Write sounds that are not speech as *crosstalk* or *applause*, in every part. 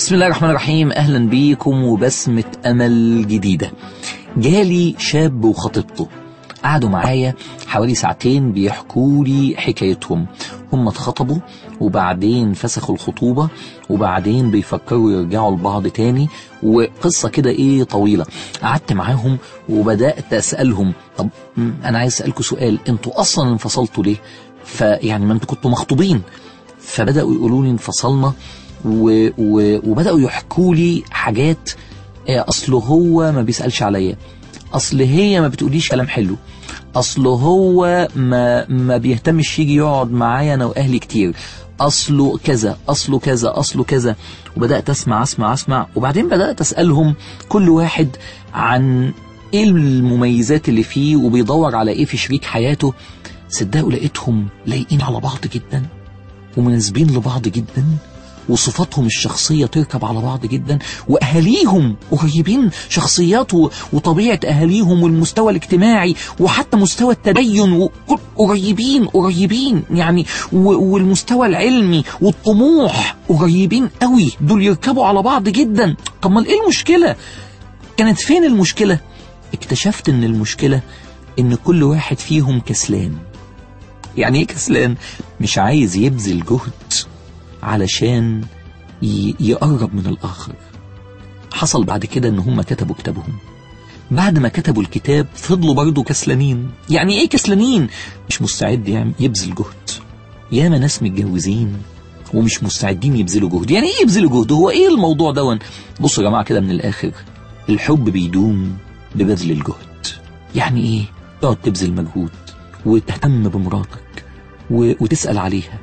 بسم الله الرحمن الرحيم. أهلا بيكم وبسمة أمل جديدة. جالي شاب وخطيبته. قعدوا معايا حوالي ساعتين بيحكوا لي حكايتهم. هم اتخطبوا وبعدين فسخوا الخطوبة وبعدين بيفكروا يرجعوا لبعض تاني وقصة كده إيه طويلة. قعدت معاهم وبدأت أسألهم طب أنا عايز أسألكوا سؤال أنتوا أصلا انفصلتوا ليه؟ فيعني ما أنتوا كنتوا مخطوبين. فبدأوا يقولوا لي انفصلنا و... و... وبدأوا يحكوا لي حاجات آه، أصل هو ما بيسألش عليا. أصل هي ما بتقوليش كلام حلو. أصل هو ما ما بيهتمش يجي يقعد معايا أنا وأهلي كتير. أصله كذا أصله كذا أصله كذا. وبدأت أسمع أسمع أسمع. وبعدين بدأت أسألهم كل واحد عن إيه المميزات اللي فيه وبيدور على إيه في شريك حياته. صدقوا لقيتهم لايقين على بعض جدا ومناسبين لبعض جدا. وصفاتهم الشخصية تركب على بعض جدا وأهاليهم قريبين شخصيات و- وطبيعة أهاليهم والمستوى الاجتماعي وحتى مستوى التدين قريبين قريبين يعني والمستوى العلمي والطموح قريبين قوي. دول يركبوا على بعض جدا. طب ما إيه المشكلة؟ كانت فين المشكلة؟ اكتشفت إن المشكلة إن كل واحد فيهم كسلان. يعني إيه كسلان؟ مش عايز يبذل جهد. علشان يقرب من الآخر. حصل بعد كده إن هم كتبوا كتابهم. بعد ما كتبوا الكتاب فضلوا برضه كسلانين. يعني إيه كسلانين؟ مش مستعد يعني يبذل جهد. ياما ناس متجوزين ومش مستعدين يبذلوا جهد. يعني إيه يبذلوا جهد؟ هو إيه الموضوع دون بصوا يا جماعة كده من الآخر. الحب بيدوم ببذل الجهد. يعني إيه؟ تقعد تبذل مجهود وتهتم بمراتك و... وتسأل عليها.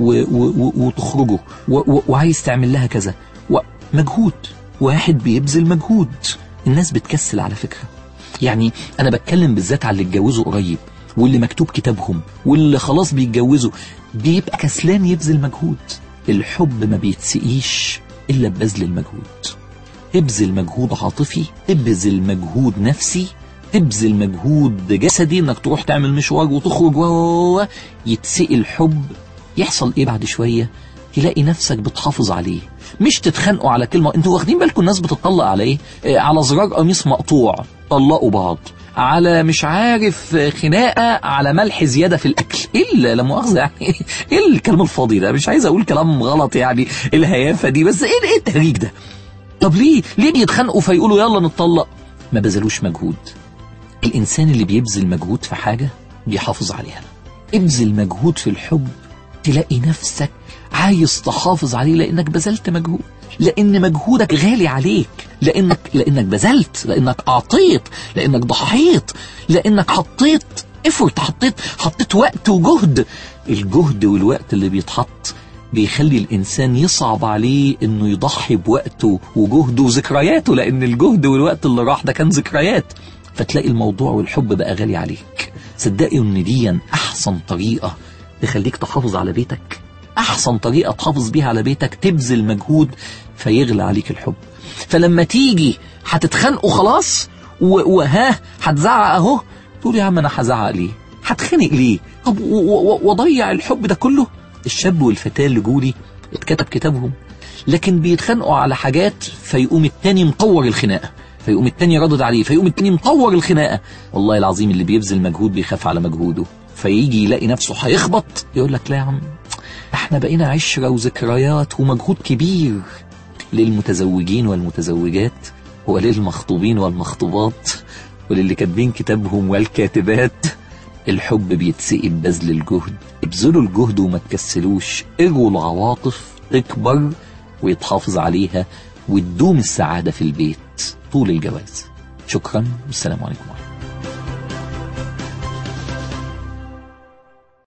و... و... و... وتخرجوا و... و... وعايز تعمل لها كذا. مجهود. واحد بيبذل مجهود. الناس بتكسل على فكرة. يعني أنا بتكلم بالذات على اللي اتجوزوا قريب واللي مكتوب كتابهم واللي خلاص بيتجوزوا. بيبقى كسلان يبذل مجهود. الحب ما بيتسقيش إلا ببذل المجهود. ابذل مجهود عاطفي ابذل مجهود نفسي تبذل مجهود جسدي إنك تروح تعمل مشوار وتخرج و- يتسقي الحب يحصل إيه بعد شوية؟ تلاقي نفسك بتحافظ عليه. مش تتخانقوا على كلمة أنتوا واخدين بالكم الناس بتطلق على إيه آه، على زرار قميص مقطوع. طلقوا بعض. على مش عارف آه، خناقة على ملح زيادة في الأكل. إلا لا مؤاخذة يعني. *laughs* إيه الكلام الفاضي ده؟ مش عايز أقول كلام غلط يعني الهيافة دي. بس إيه إيه التهريج ده؟ طب ليه؟ ليه بيتخانقوا فيقولوا يلا نتطلق ما بذلوش مجهود. الإنسان اللي بيبذل مجهود في حاجة بيحافظ عليها. ابذل مجهود في الحب تلاقي نفسك عايز تحافظ عليه لأنك بذلت مجهود. لأن مجهودك غالي عليك. لأنك لأنك بذلت. لأنك أعطيت. لأنك ضحيت. لأنك حطيت افورت حطيت حطيت وقت وجهد. الجهد والوقت اللي بيتحط بيخلي الإنسان يصعب عليه إنه يضحي بوقته وجهده وذكرياته لأن الجهد والوقت اللي راح ده كان ذكريات. فتلاقي الموضوع والحب بقى غالي عليك. صدقي إن دي أحسن طريقة تخليك تحافظ على بيتك. أحسن. طريقة تحافظ بيها على بيتك تبذل مجهود فيغلى عليك الحب. فلما تيجي هتتخانقوا خلاص وها هتزعق أهو. تقول يا عم أنا هزعق ليه؟ هتخنق ليه؟ طب واضيع الحب ده كله؟ الشاب والفتاة اللي جولي اتكتب كتابهم لكن بيتخانقوا على حاجات فيقوم التاني مطور الخناقة. فيقوم التاني ردد عليه فيقوم التاني مطور الخناقة. والله العظيم اللي بيبذل مجهود بيخاف على مجهوده. فيجي يلاقي نفسه هيخبط يقول لك لا يا عم إحنا بقينا عشرة وذكريات ومجهود كبير للمتزوجين والمتزوجات وللمخطوبين والمخطوبات وللي كاتبين كتابهم والكاتبات. الحب بيتسقي ببذل الجهد. ابذلوا الجهد وما تكسلوش. اروا العواطف تكبر ويتحافظ عليها. وتدوم السعادة في البيت طول الجواز. شكرا. والسلام عليكم ورحمة